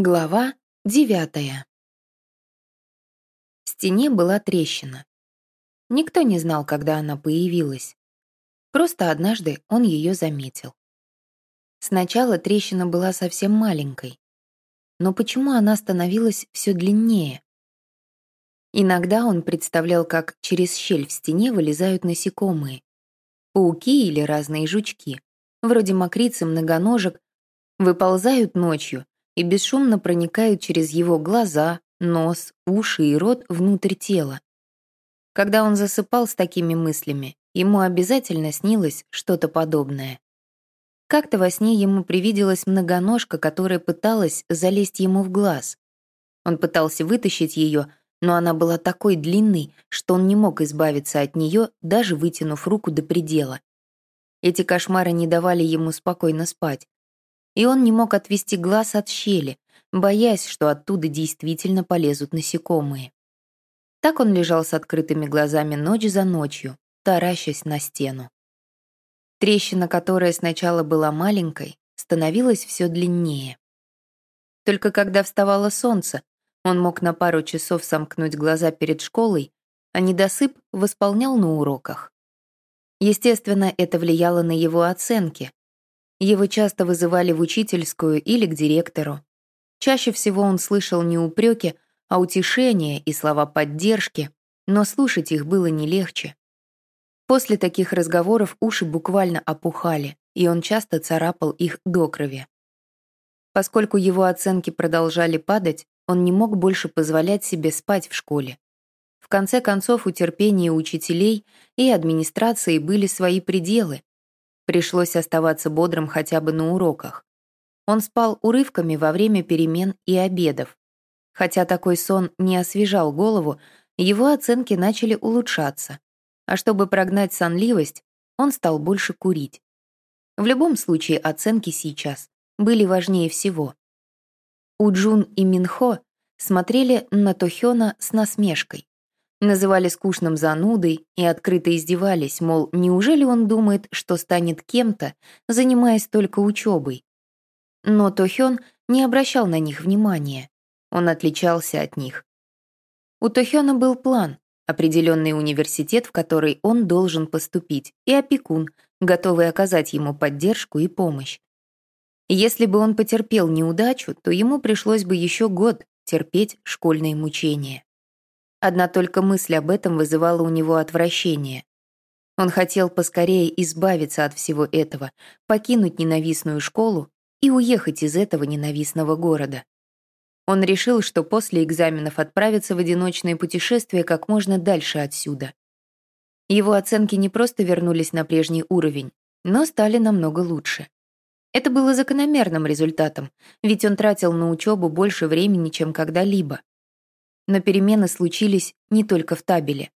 Глава девятая. В стене была трещина. Никто не знал, когда она появилась. Просто однажды он ее заметил. Сначала трещина была совсем маленькой. Но почему она становилась все длиннее? Иногда он представлял, как через щель в стене вылезают насекомые. Пауки или разные жучки, вроде мокрицы многоножек, выползают ночью и бесшумно проникают через его глаза, нос, уши и рот внутрь тела. Когда он засыпал с такими мыслями, ему обязательно снилось что-то подобное. Как-то во сне ему привиделась многоножка, которая пыталась залезть ему в глаз. Он пытался вытащить ее, но она была такой длинной, что он не мог избавиться от нее, даже вытянув руку до предела. Эти кошмары не давали ему спокойно спать и он не мог отвести глаз от щели, боясь, что оттуда действительно полезут насекомые. Так он лежал с открытыми глазами ночь за ночью, таращась на стену. Трещина, которая сначала была маленькой, становилась все длиннее. Только когда вставало солнце, он мог на пару часов сомкнуть глаза перед школой, а недосып восполнял на уроках. Естественно, это влияло на его оценки, его часто вызывали в учительскую или к директору. Чаще всего он слышал не упреки, а утешения и слова поддержки, но слушать их было не легче. После таких разговоров уши буквально опухали, и он часто царапал их до крови. Поскольку его оценки продолжали падать, он не мог больше позволять себе спать в школе. В конце концов, у терпения учителей и администрации были свои пределы, Пришлось оставаться бодрым хотя бы на уроках. Он спал урывками во время перемен и обедов. Хотя такой сон не освежал голову, его оценки начали улучшаться. А чтобы прогнать сонливость, он стал больше курить. В любом случае оценки сейчас были важнее всего. Уджун и Минхо смотрели на Тохёна с насмешкой. Называли скучным занудой и открыто издевались, мол, неужели он думает, что станет кем-то, занимаясь только учебой? Но Тохён не обращал на них внимания. Он отличался от них. У Тохёна был план, определенный университет, в который он должен поступить, и опекун, готовый оказать ему поддержку и помощь. Если бы он потерпел неудачу, то ему пришлось бы еще год терпеть школьные мучения. Одна только мысль об этом вызывала у него отвращение. Он хотел поскорее избавиться от всего этого, покинуть ненавистную школу и уехать из этого ненавистного города. Он решил, что после экзаменов отправится в одиночное путешествие как можно дальше отсюда. Его оценки не просто вернулись на прежний уровень, но стали намного лучше. Это было закономерным результатом, ведь он тратил на учебу больше времени, чем когда-либо. Но перемены случились не только в табеле.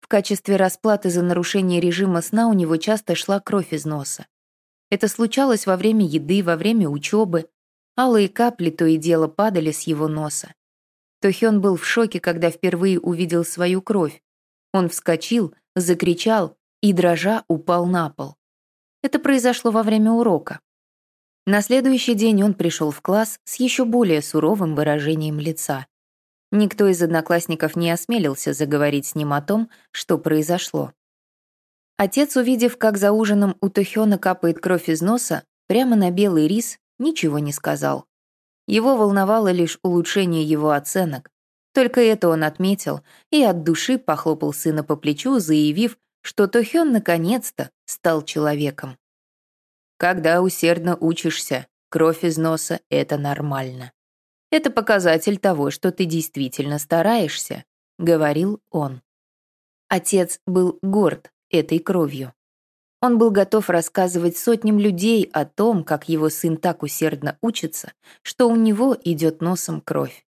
В качестве расплаты за нарушение режима сна у него часто шла кровь из носа. Это случалось во время еды, во время учебы. Алые капли то и дело падали с его носа. Тохён был в шоке, когда впервые увидел свою кровь. Он вскочил, закричал и, дрожа, упал на пол. Это произошло во время урока. На следующий день он пришел в класс с еще более суровым выражением лица. Никто из одноклассников не осмелился заговорить с ним о том, что произошло. Отец, увидев, как за ужином у Тухёна капает кровь из носа, прямо на белый рис, ничего не сказал. Его волновало лишь улучшение его оценок. Только это он отметил и от души похлопал сына по плечу, заявив, что Тохён наконец-то стал человеком. Когда усердно учишься, кровь из носа — это нормально. Это показатель того, что ты действительно стараешься», — говорил он. Отец был горд этой кровью. Он был готов рассказывать сотням людей о том, как его сын так усердно учится, что у него идет носом кровь.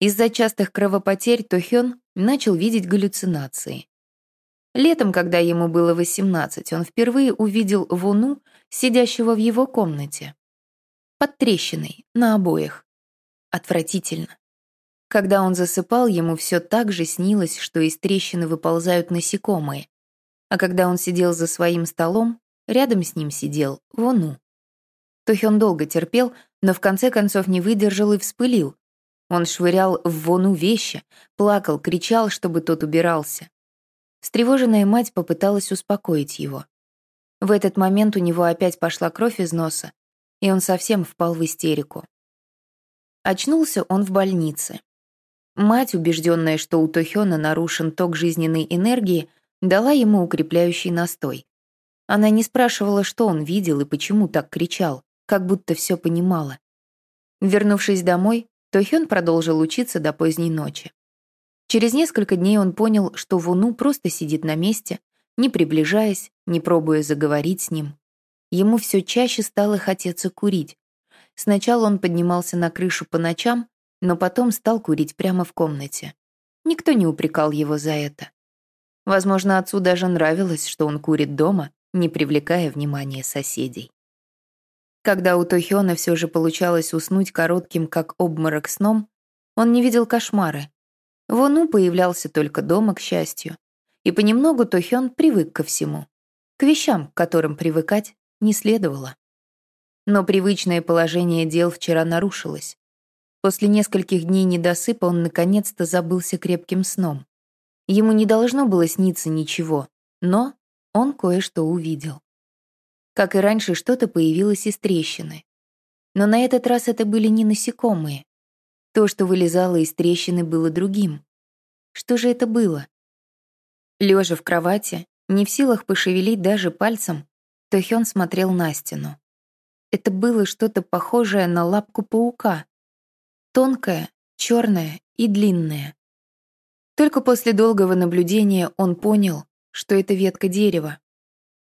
Из-за частых кровопотерь Тохён начал видеть галлюцинации. Летом, когда ему было 18, он впервые увидел Вуну, сидящего в его комнате. Под трещиной, на обоях. Отвратительно. Когда он засыпал, ему все так же снилось, что из трещины выползают насекомые. А когда он сидел за своим столом, рядом с ним сидел Вону. Тохён долго терпел, но в конце концов не выдержал и вспылил. Он швырял в вону вещи, плакал, кричал, чтобы тот убирался. Встревоженная мать попыталась успокоить его. В этот момент у него опять пошла кровь из носа, и он совсем впал в истерику. Очнулся он в больнице. Мать, убежденная, что у Тохёна нарушен ток жизненной энергии, дала ему укрепляющий настой. Она не спрашивала, что он видел и почему так кричал, как будто все понимала. Вернувшись домой, Тохён продолжил учиться до поздней ночи. Через несколько дней он понял, что Вуну просто сидит на месте, не приближаясь, не пробуя заговорить с ним. Ему все чаще стало хотеться курить. Сначала он поднимался на крышу по ночам, но потом стал курить прямо в комнате. Никто не упрекал его за это. Возможно, отцу даже нравилось, что он курит дома, не привлекая внимания соседей. Когда у Тохёна все же получалось уснуть коротким, как обморок сном, он не видел кошмары. Вону появлялся только дома, к счастью. И понемногу Тохён привык ко всему. К вещам, к которым привыкать не следовало. Но привычное положение дел вчера нарушилось. После нескольких дней недосыпа он наконец-то забылся крепким сном. Ему не должно было сниться ничего, но он кое-что увидел. Как и раньше, что-то появилось из трещины. Но на этот раз это были не насекомые. То, что вылезало из трещины, было другим. Что же это было? Лежа в кровати, не в силах пошевелить даже пальцем, Тохён смотрел на стену. Это было что-то похожее на лапку паука. Тонкое, черное и длинное. Только после долгого наблюдения он понял, что это ветка дерева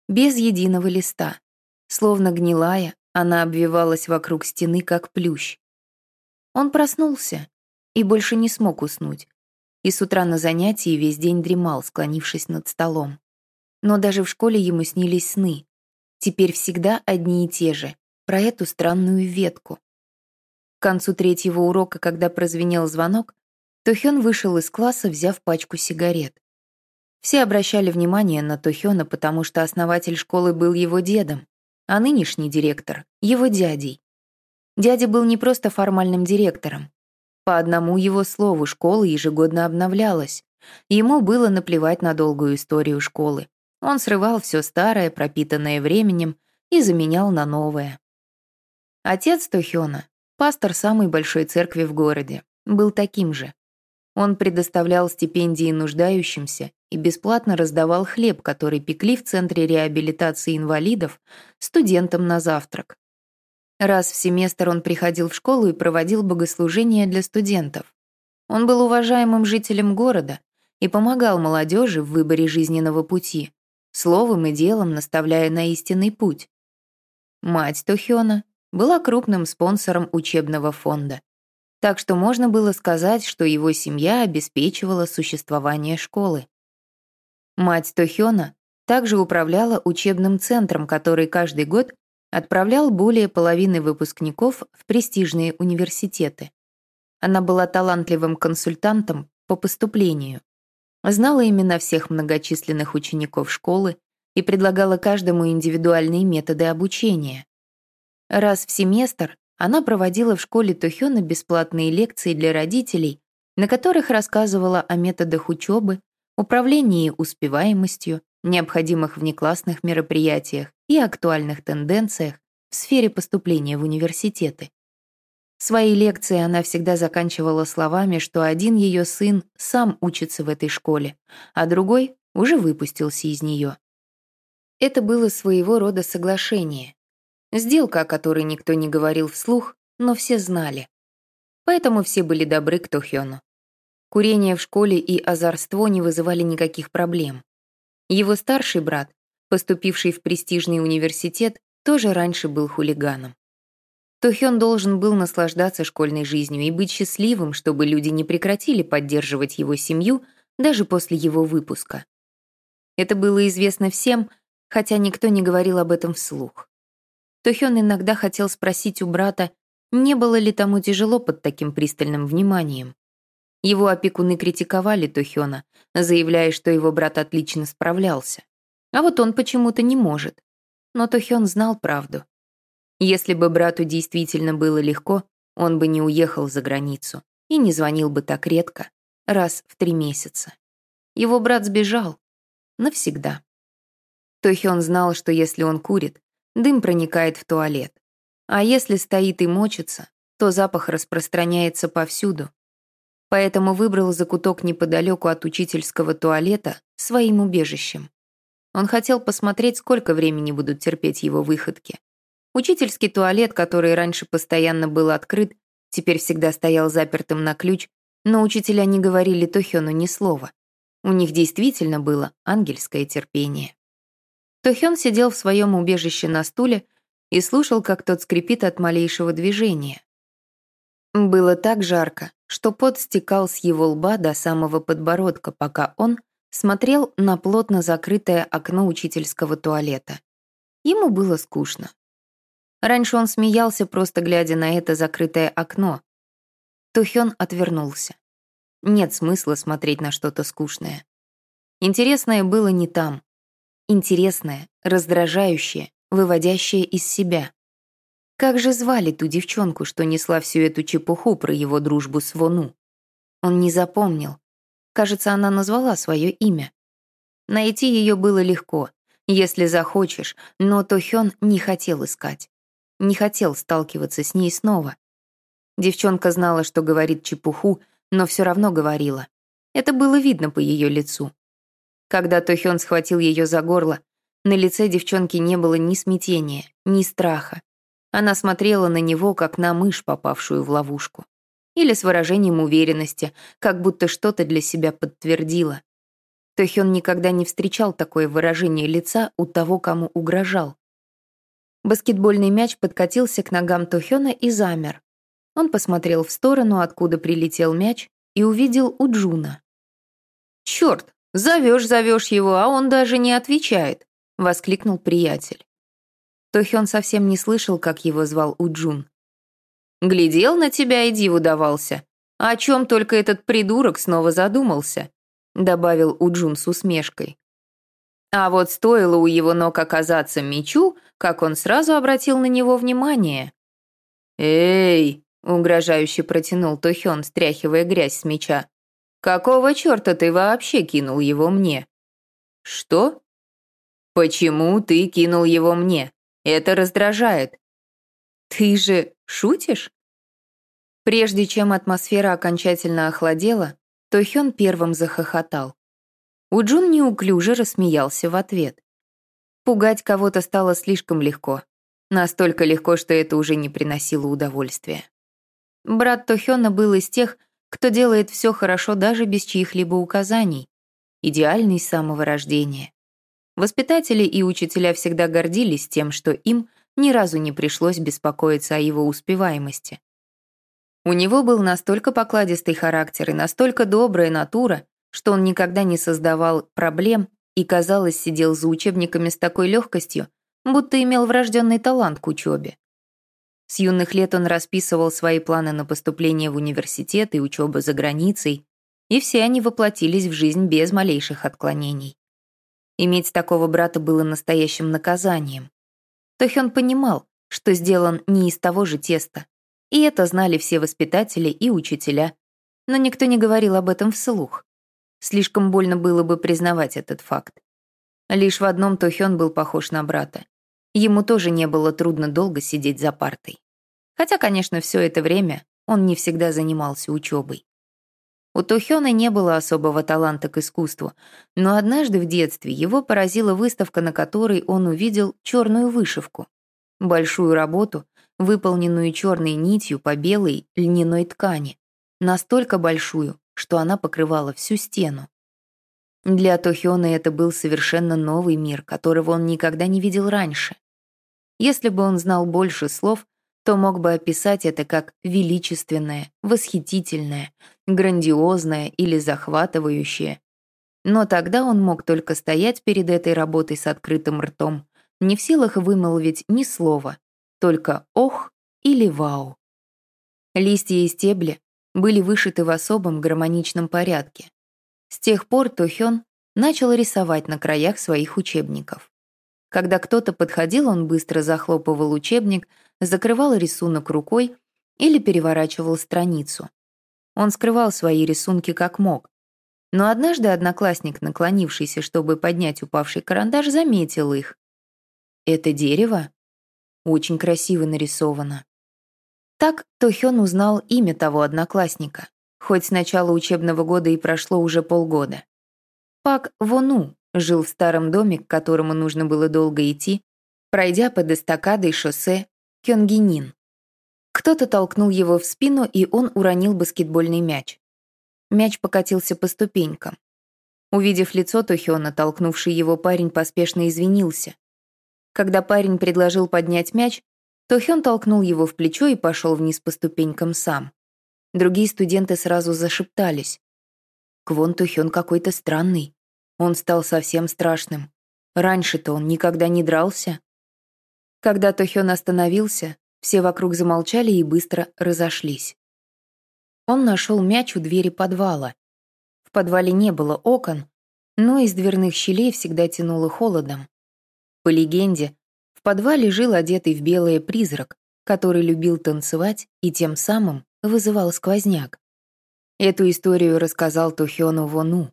без единого листа. Словно гнилая, она обвивалась вокруг стены, как плющ. Он проснулся и больше не смог уснуть. И с утра на занятии весь день дремал, склонившись над столом. Но даже в школе ему снились сны. Теперь всегда одни и те же, про эту странную ветку. К концу третьего урока, когда прозвенел звонок, Тохён вышел из класса, взяв пачку сигарет. Все обращали внимание на Тохёна, потому что основатель школы был его дедом, а нынешний директор — его дядей. Дядя был не просто формальным директором. По одному его слову школа ежегодно обновлялась. Ему было наплевать на долгую историю школы. Он срывал все старое, пропитанное временем, и заменял на новое. Отец Тохёна, пастор самой большой церкви в городе, был таким же. Он предоставлял стипендии нуждающимся и бесплатно раздавал хлеб, который пекли в Центре реабилитации инвалидов студентам на завтрак. Раз в семестр он приходил в школу и проводил богослужения для студентов. Он был уважаемым жителем города и помогал молодежи в выборе жизненного пути, словом и делом наставляя на истинный путь. Мать Тохёна была крупным спонсором учебного фонда. Так что можно было сказать, что его семья обеспечивала существование школы. Мать Тохёна также управляла учебным центром, который каждый год отправлял более половины выпускников в престижные университеты. Она была талантливым консультантом по поступлению, знала имена всех многочисленных учеников школы и предлагала каждому индивидуальные методы обучения. Раз в семестр она проводила в школе Тохёна бесплатные лекции для родителей, на которых рассказывала о методах учебы, управлении успеваемостью, необходимых внеклассных мероприятиях и актуальных тенденциях в сфере поступления в университеты. Свои лекции она всегда заканчивала словами, что один ее сын сам учится в этой школе, а другой уже выпустился из нее. Это было своего рода соглашение, Сделка, о которой никто не говорил вслух, но все знали. Поэтому все были добры к Тохёну. Курение в школе и озорство не вызывали никаких проблем. Его старший брат, поступивший в престижный университет, тоже раньше был хулиганом. Тохён должен был наслаждаться школьной жизнью и быть счастливым, чтобы люди не прекратили поддерживать его семью даже после его выпуска. Это было известно всем, хотя никто не говорил об этом вслух то Хён иногда хотел спросить у брата, не было ли тому тяжело под таким пристальным вниманием. Его опекуны критиковали Тохёна, заявляя, что его брат отлично справлялся. А вот он почему-то не может. Но Тохён знал правду. Если бы брату действительно было легко, он бы не уехал за границу и не звонил бы так редко, раз в три месяца. Его брат сбежал. Навсегда. Тохён знал, что если он курит, дым проникает в туалет. А если стоит и мочится, то запах распространяется повсюду. Поэтому выбрал закуток неподалеку от учительского туалета своим убежищем. Он хотел посмотреть, сколько времени будут терпеть его выходки. Учительский туалет, который раньше постоянно был открыт, теперь всегда стоял запертым на ключ, но учителя не говорили Тохёну ни слова. У них действительно было ангельское терпение. Тохён сидел в своем убежище на стуле и слушал, как тот скрипит от малейшего движения. Было так жарко, что пот стекал с его лба до самого подбородка, пока он смотрел на плотно закрытое окно учительского туалета. Ему было скучно. Раньше он смеялся, просто глядя на это закрытое окно. Тухён отвернулся. Нет смысла смотреть на что-то скучное. Интересное было не там. Интересное, раздражающее, выводящее из себя. Как же звали ту девчонку, что несла всю эту чепуху про его дружбу с Вону? Он не запомнил. Кажется, она назвала свое имя. Найти ее было легко, если захочешь, но Тохён не хотел искать не хотел сталкиваться с ней снова. Девчонка знала, что говорит чепуху, но все равно говорила. Это было видно по ее лицу. Когда Тохён схватил ее за горло, на лице девчонки не было ни смятения, ни страха. Она смотрела на него, как на мышь, попавшую в ловушку. Или с выражением уверенности, как будто что-то для себя подтвердила. Тохён никогда не встречал такое выражение лица у того, кому угрожал. Баскетбольный мяч подкатился к ногам Тохёна и замер. Он посмотрел в сторону, откуда прилетел мяч, и увидел Уджуна. «Чёрт, зовёшь, зовёшь его, а он даже не отвечает», — воскликнул приятель. Тохён совсем не слышал, как его звал Уджун. «Глядел на тебя и диву давался. О чем только этот придурок снова задумался», — добавил Уджун с усмешкой. А вот стоило у его ног оказаться мечу, как он сразу обратил на него внимание. «Эй!» — угрожающе протянул Тохён, стряхивая грязь с меча. «Какого чёрта ты вообще кинул его мне?» «Что?» «Почему ты кинул его мне? Это раздражает». «Ты же шутишь?» Прежде чем атмосфера окончательно охладела, Тохён первым захохотал. Уджун неуклюже рассмеялся в ответ. Пугать кого-то стало слишком легко. Настолько легко, что это уже не приносило удовольствия. Брат Тохёна был из тех, кто делает все хорошо даже без чьих-либо указаний. Идеальный с самого рождения. Воспитатели и учителя всегда гордились тем, что им ни разу не пришлось беспокоиться о его успеваемости. У него был настолько покладистый характер и настолько добрая натура, что он никогда не создавал проблем и, казалось, сидел за учебниками с такой легкостью, будто имел врожденный талант к учебе. С юных лет он расписывал свои планы на поступление в университет и учебу за границей, и все они воплотились в жизнь без малейших отклонений. Иметь такого брата было настоящим наказанием. Тохён понимал, что сделан не из того же теста, и это знали все воспитатели и учителя, но никто не говорил об этом вслух. Слишком больно было бы признавать этот факт. Лишь в одном Тохён был похож на брата. Ему тоже не было трудно долго сидеть за партой. Хотя, конечно, все это время он не всегда занимался учебой. У Тохёна не было особого таланта к искусству, но однажды в детстве его поразила выставка, на которой он увидел черную вышивку. Большую работу, выполненную черной нитью по белой льняной ткани. Настолько большую, что она покрывала всю стену. Для Тохёна это был совершенно новый мир, которого он никогда не видел раньше. Если бы он знал больше слов, то мог бы описать это как величественное, восхитительное, грандиозное или захватывающее. Но тогда он мог только стоять перед этой работой с открытым ртом, не в силах вымолвить ни слова, только «ох» или «вау». Листья и стебли были вышиты в особом гармоничном порядке. С тех пор Тохён начал рисовать на краях своих учебников. Когда кто-то подходил, он быстро захлопывал учебник, закрывал рисунок рукой или переворачивал страницу. Он скрывал свои рисунки как мог. Но однажды одноклассник, наклонившийся, чтобы поднять упавший карандаш, заметил их. «Это дерево?» Очень красиво нарисовано. Так Тохён узнал имя того одноклассника, хоть с начала учебного года и прошло уже полгода. Пак Вону жил в старом доме, к которому нужно было долго идти, пройдя под эстакадой шоссе Кёнгинин. Кто-то толкнул его в спину, и он уронил баскетбольный мяч. Мяч покатился по ступенькам. Увидев лицо Тохёна, толкнувший его парень поспешно извинился. Когда парень предложил поднять мяч, Тохён толкнул его в плечо и пошел вниз по ступенькам сам. Другие студенты сразу зашептались. Квон Тохён какой-то странный. Он стал совсем страшным. Раньше-то он никогда не дрался. Когда Тохён остановился, все вокруг замолчали и быстро разошлись. Он нашел мяч у двери подвала. В подвале не было окон, но из дверных щелей всегда тянуло холодом. По легенде, в подвале жил одетый в белое призрак, который любил танцевать и тем самым вызывал сквозняк. Эту историю рассказал Тухёну Вону.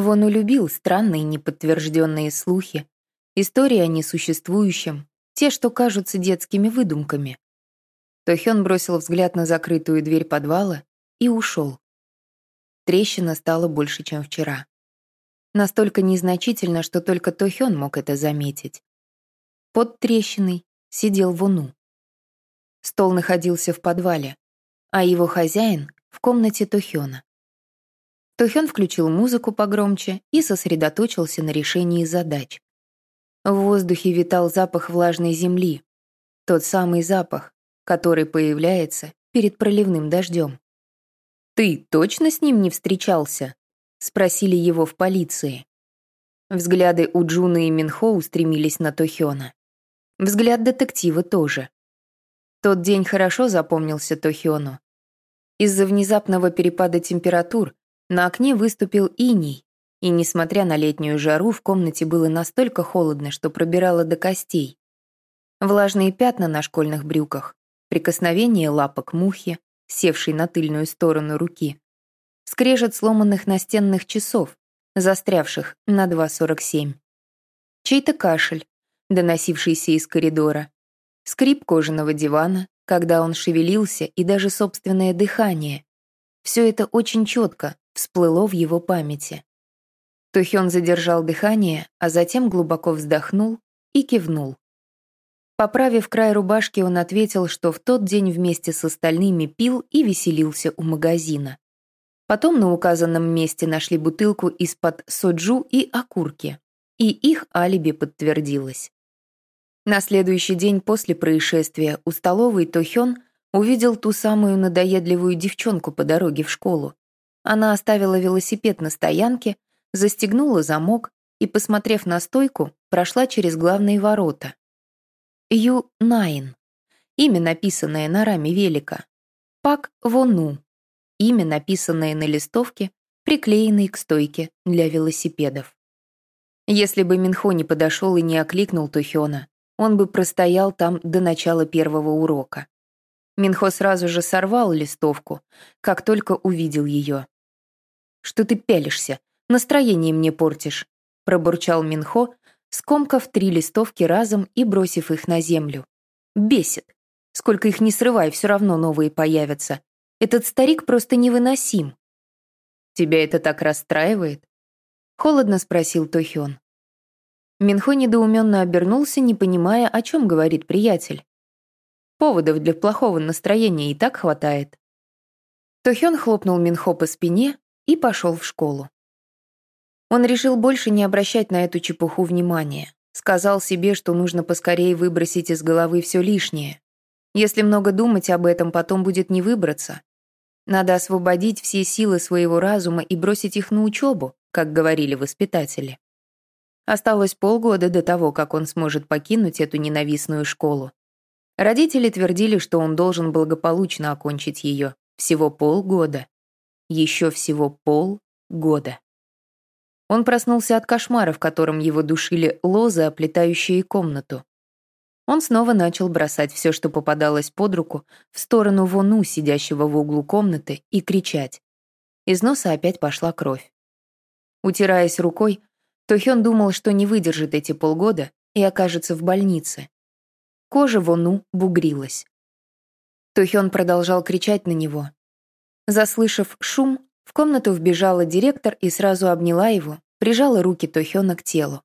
Вону любил странные неподтвержденные слухи, истории о несуществующем, те, что кажутся детскими выдумками. Тохён бросил взгляд на закрытую дверь подвала и ушел. Трещина стала больше, чем вчера. Настолько незначительно, что только Тохён мог это заметить. Под трещиной сидел Вуну. Стол находился в подвале, а его хозяин — в комнате Тохёна. Тохён включил музыку погромче и сосредоточился на решении задач. В воздухе витал запах влажной земли. Тот самый запах, который появляется перед проливным дождем. «Ты точно с ним не встречался?» — спросили его в полиции. Взгляды у Джуна и Минхо устремились на Тохёна. Взгляд детектива тоже. Тот день хорошо запомнился Тохёну. Из-за внезапного перепада температур на окне выступил иней, и, несмотря на летнюю жару, в комнате было настолько холодно, что пробирало до костей. Влажные пятна на школьных брюках, прикосновение лапок мухи, севшей на тыльную сторону руки, скрежет сломанных настенных часов, застрявших на 2.47. Чей-то кашель, доносившийся из коридора, скрип кожаного дивана, когда он шевелился, и даже собственное дыхание. Все это очень четко всплыло в его памяти. Тухён задержал дыхание, а затем глубоко вздохнул и кивнул. Поправив край рубашки, он ответил, что в тот день вместе с остальными пил и веселился у магазина. Потом на указанном месте нашли бутылку из-под соджу и окурки, и их алиби подтвердилось. На следующий день после происшествия у столовой Тохён увидел ту самую надоедливую девчонку по дороге в школу. Она оставила велосипед на стоянке, застегнула замок и, посмотрев на стойку, прошла через главные ворота. Ю Найн. Имя, написанное на раме велика. Пак Вону имя, написанное на листовке, приклеенной к стойке для велосипедов. Если бы Минхо не подошел и не окликнул Тухёна, он бы простоял там до начала первого урока. Минхо сразу же сорвал листовку, как только увидел ее. «Что ты пялишься? Настроение мне портишь», — пробурчал Минхо, скомкав три листовки разом и бросив их на землю. «Бесит. Сколько их не срывай, все равно новые появятся. Этот старик просто невыносим. Тебя это так расстраивает? Холодно спросил Тохён. Минхо недоуменно обернулся, не понимая, о чем говорит приятель. Поводов для плохого настроения и так хватает. Тохён хлопнул Минхо по спине и пошел в школу. Он решил больше не обращать на эту чепуху внимания. Сказал себе, что нужно поскорее выбросить из головы все лишнее. Если много думать об этом, потом будет не выбраться. Надо освободить все силы своего разума и бросить их на учебу, как говорили воспитатели. Осталось полгода до того, как он сможет покинуть эту ненавистную школу. Родители твердили, что он должен благополучно окончить ее. Всего полгода. Еще всего полгода. Он проснулся от кошмара, в котором его душили лозы, оплетающие комнату. Он снова начал бросать все, что попадалось под руку, в сторону Вону, сидящего в углу комнаты, и кричать. Из носа опять пошла кровь. Утираясь рукой, Тохён думал, что не выдержит эти полгода и окажется в больнице. Кожа Вону бугрилась. Тохён продолжал кричать на него. Заслышав шум, в комнату вбежала директор и сразу обняла его, прижала руки Тохёна к телу.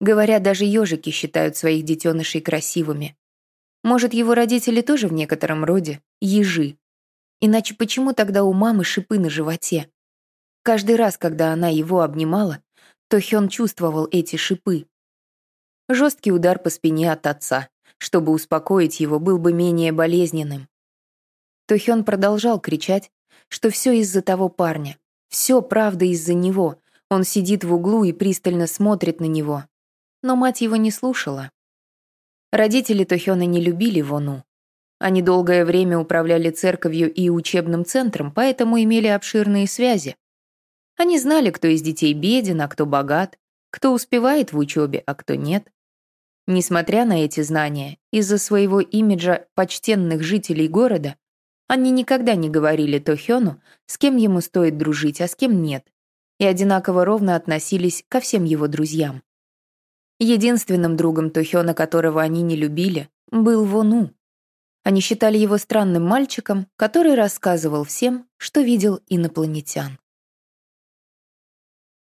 Говорят, даже ежики считают своих детенышей красивыми. Может, его родители тоже в некотором роде ежи. Иначе почему тогда у мамы шипы на животе? Каждый раз, когда она его обнимала, то Хён чувствовал эти шипы. Жесткий удар по спине от отца, чтобы успокоить его, был бы менее болезненным. То Хён продолжал кричать, что все из-за того парня, все правда из-за него. Он сидит в углу и пристально смотрит на него, но мать его не слушала. Родители Тохёна не любили Вону. Они долгое время управляли церковью и учебным центром, поэтому имели обширные связи. Они знали, кто из детей беден, а кто богат, кто успевает в учебе, а кто нет. Несмотря на эти знания, из-за своего имиджа почтенных жителей города, они никогда не говорили Тохёну, с кем ему стоит дружить, а с кем нет, и одинаково ровно относились ко всем его друзьям. Единственным другом Тухёна, которого они не любили, был Вону. Они считали его странным мальчиком, который рассказывал всем, что видел инопланетян.